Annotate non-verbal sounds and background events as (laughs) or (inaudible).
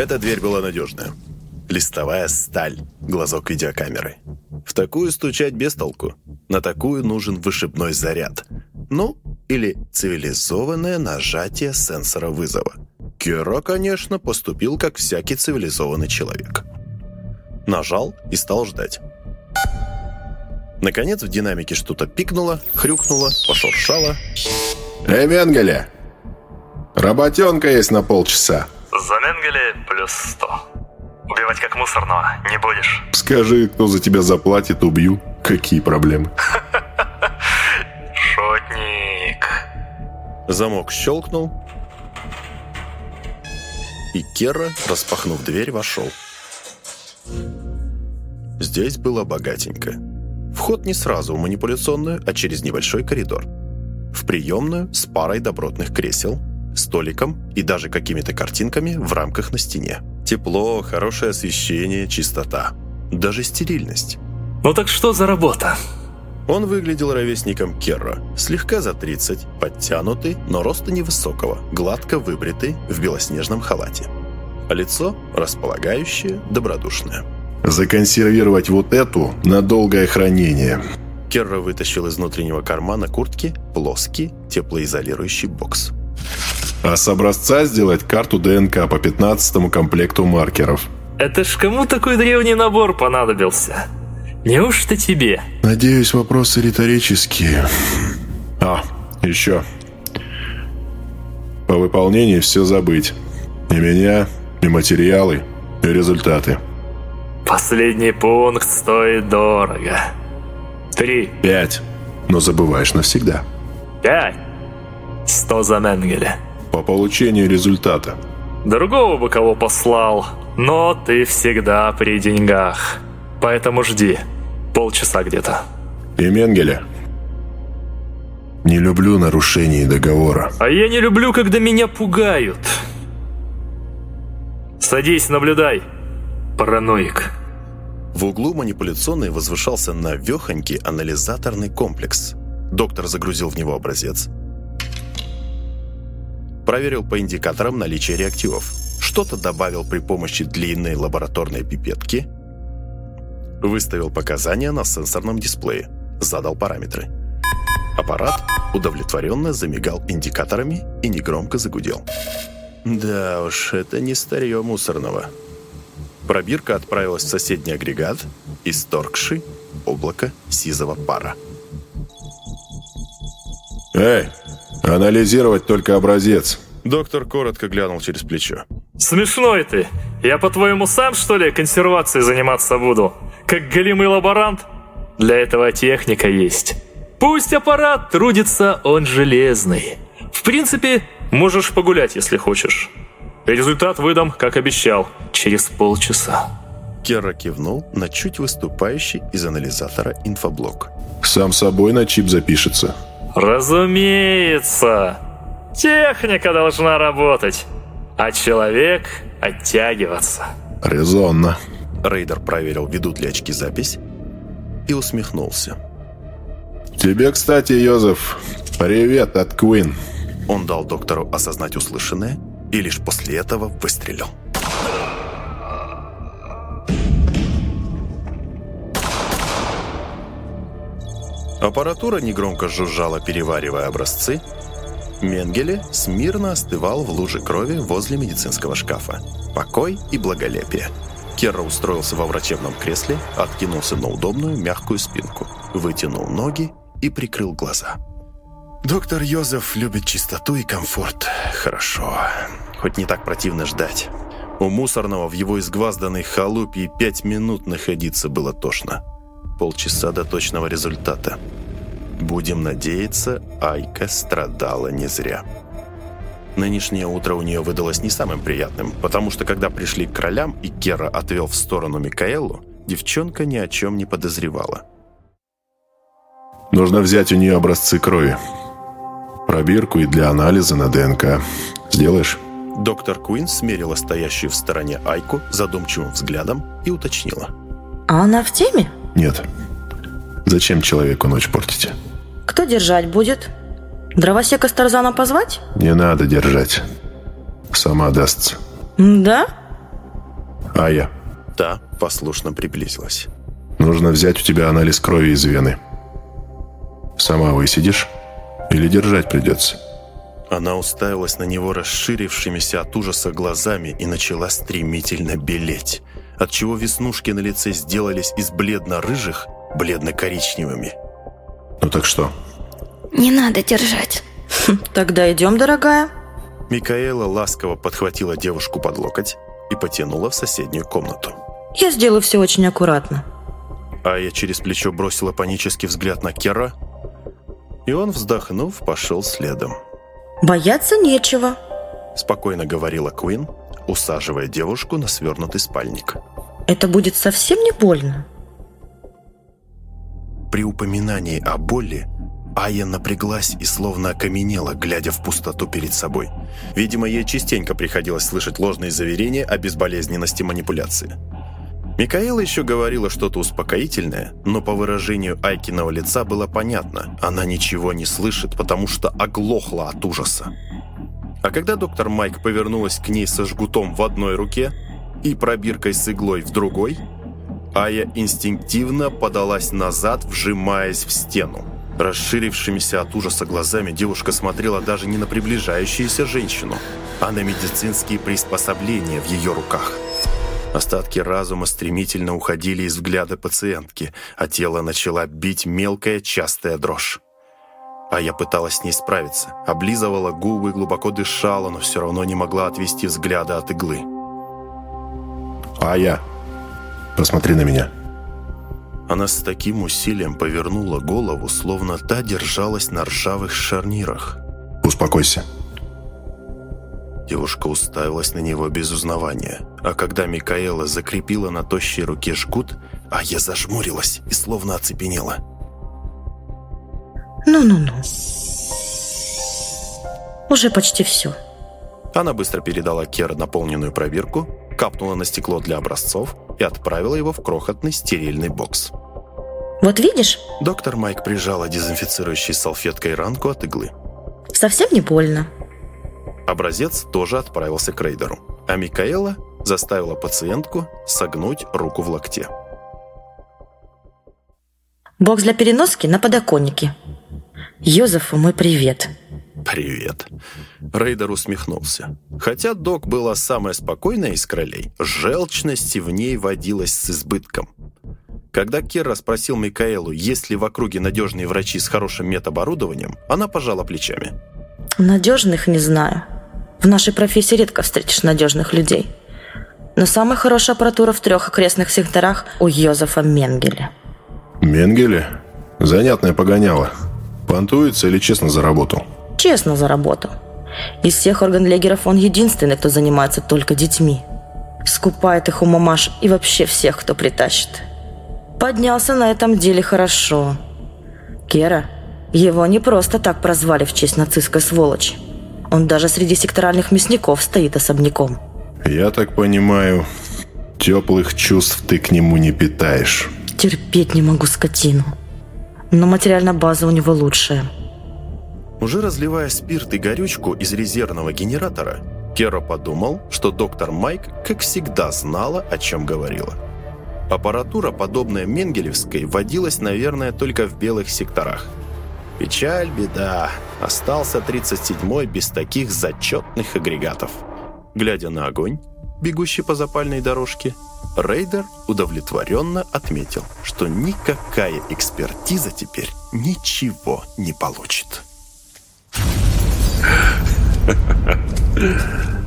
Эта дверь была надежная. Листовая сталь, глазок видеокамеры. В такую стучать без толку. На такую нужен вышибной заряд. Ну, или цивилизованное нажатие сенсора вызова. Киро, конечно, поступил как всякий цивилизованный человек. Нажал и стал ждать. Наконец в динамике что-то пикнуло, хрюкнуло, пошуршало. «Эй, Менгеле! Работенка есть на полчаса!» За Менгеле плюс сто. Убивать как мусорного не будешь. Скажи, кто за тебя заплатит, убью. Какие проблемы? Шотник. Замок щелкнул, и Керра, распахнув дверь, вошел. Здесь было богатенько. Вход не сразу в манипуляционную, а через небольшой коридор. В приемную с парой добротных кресел, столиком и даже какими-то картинками в рамках на стене. Тепло, хорошее освещение, чистота. Даже стерильность. Ну так что за работа? Он выглядел ровесником Керра, слегка за 30, подтянутый, но роста невысокого, гладко выбритый, в белоснежном халате. А лицо располагающее, добродушное. Законсервировать вот эту на долгое хранение. Керра вытащил из внутреннего кармана куртки плоский теплоизолирующий бокс. А с образца сделать карту ДНК по 15 комплекту маркеров. Это ж кому такой древний набор понадобился? Неужто тебе? Надеюсь, вопросы риторические. А, еще. По выполнению все забыть. И меня, и материалы, и результаты. Последний пункт стоит дорого. Три. Пять. Но забываешь навсегда. Пять. Сто за Менгеля. По получению результата. Другого бы кого послал, но ты всегда при деньгах. Поэтому жди. Полчаса где-то. И Менгеля. Не люблю нарушений договора. А я не люблю, когда меня пугают. Садись, наблюдай. Параноик. В углу манипуляционной возвышался навехонький анализаторный комплекс. Доктор загрузил в него образец. Проверил по индикаторам наличие реактивов. Что-то добавил при помощи длинной лабораторной пипетки. Выставил показания на сенсорном дисплее. Задал параметры. Аппарат удовлетворенно замигал индикаторами и негромко загудел. Да уж, это не старье мусорного. Пробирка отправилась в соседний агрегат, исторгший облако сизого пара. Эй, анализировать только образец. Доктор коротко глянул через плечо. Смешной ты. Я, по-твоему, сам, что ли, консервацией заниматься буду? Как голимый лаборант? Для этого техника есть. Пусть аппарат трудится, он железный. В принципе, можешь погулять, если хочешь. Результат выдам, как обещал, через полчаса. Керра кивнул на чуть выступающий из анализатора инфоблок. Сам собой на чип запишется. Разумеется. Техника должна работать, а человек оттягиваться. Резонно. Рейдер проверил, ведут ли очки запись, и усмехнулся. Тебе, кстати, Йозеф, привет от Куин. Он дал доктору осознать услышанное и лишь после этого выстрелил. Аппаратура негромко жужжала, переваривая образцы. Менгеле смирно остывал в луже крови возле медицинского шкафа. Покой и благолепие. Керра устроился во врачебном кресле, откинулся на удобную мягкую спинку, вытянул ноги и прикрыл глаза. Доктор Йозеф любит чистоту и комфорт. Хорошо. Хоть не так противно ждать. У мусорного в его изгвазданной халупе пять минут находиться было тошно. Полчаса до точного результата. Будем надеяться, Айка страдала не зря. Нынешнее утро у нее выдалось не самым приятным, потому что когда пришли к кролям и Кера отвел в сторону Микаэлу, девчонка ни о чем не подозревала. Нужно взять у нее образцы крови. Пробирку и для анализа на ДНК. Сделаешь? Доктор Куин смерила стоящую в стороне Айку задумчивым взглядом и уточнила. А она в теме? Нет. Зачем человеку ночь портить? Кто держать будет? Дровосека с Тарзана позвать? Не надо держать. Сама дастся. Да? Ая, Та послушно приблизилась. нужно взять у тебя анализ крови из вены. Сама высидишь? Или держать придется? Она уставилась на него расширившимися от ужаса глазами и начала стремительно белеть, отчего веснушки на лице сделались из бледно-рыжих бледно-коричневыми. Ну так что? Не надо держать. Тогда идем, дорогая. Микаэла ласково подхватила девушку под локоть и потянула в соседнюю комнату. Я сделаю все очень аккуратно. Ая через плечо бросила панический взгляд на Кера, и он, вздохнув, пошел следом. Бояться нечего. Спокойно говорила Куин, усаживая девушку на свернутый спальник. Это будет совсем не больно. При упоминании о боли Ая напряглась и словно окаменела, глядя в пустоту перед собой. Видимо, ей частенько приходилось слышать ложные заверения о безболезненности манипуляции. Микаэла еще говорила что-то успокоительное, но по выражению Айкиного лица было понятно, она ничего не слышит, потому что оглохла от ужаса. А когда доктор Майк повернулась к ней со жгутом в одной руке и пробиркой с иглой в другой, Ая инстинктивно подалась назад, вжимаясь в стену. Расширившимися от ужаса глазами девушка смотрела даже не на приближающуюся женщину, а на медицинские приспособления в ее руках. Остатки разума стремительно уходили из взгляда пациентки, а тело начала бить мелкая частая дрожь. А я пыталась с ней справиться, облизывала губы, глубоко дышала, но все равно не могла отвести взгляда от иглы. Ая, посмотри на меня. Она с таким усилием повернула голову, словно та держалась на ржавых шарнирах. Успокойся. Девушка уставилась на него без узнавания, а когда Микаэла закрепила на тощей руке жгут, а я зажмурилась и словно оцепенела. Ну-ну-ну. Уже почти все. Она быстро передала Кера наполненную пробирку, капнула на стекло для образцов и отправила его в крохотный стерильный бокс. Вот видишь, Доктор Майк прижала дезинфицирующей салфеткой ранку от иглы. совсем не больно. Образец тоже отправился к рейдеру, а Микаэла заставила пациентку согнуть руку в локте. Бокс для переноски на подоконнике. Йозефу мой привет. «Привет». Рейдер усмехнулся. Хотя док была самая спокойная из кролей, желчности в ней водилась с избытком. Когда Керра спросил Микаэлу, есть ли в округе надежные врачи с хорошим медоборудованием, она пожала плечами. Надежных не знаю. В нашей профессии редко встретишь надежных людей. Но самая хорошая аппаратура в трех окрестных секторах у Йозефа Менгеля. Менгеле? Занятное погоняло. Понтуется или честно заработал? Честно заработал. Из всех органлегеров он единственный, кто занимается только детьми. Скупает их у мамаш и вообще всех, кто притащит. Поднялся на этом деле хорошо. Кера, его не просто так прозвали в честь нацистской сволочи. Он даже среди секторальных мясников стоит особняком. Я так понимаю, теплых чувств ты к нему не питаешь. Терпеть не могу скотину. Но материальная база у него лучшая. Уже разливая спирт и горючку из резервного генератора, Кера подумал, что доктор Майк, как всегда, знала, о чем говорила. Аппаратура, подобная Менгелевской, водилась, наверное, только в белых секторах. Печаль, беда. Остался 37-й без таких зачетных агрегатов. Глядя на огонь, бегущий по запальной дорожке, Рейдер удовлетворенно отметил, что никакая экспертиза теперь ничего не получит. (laughs)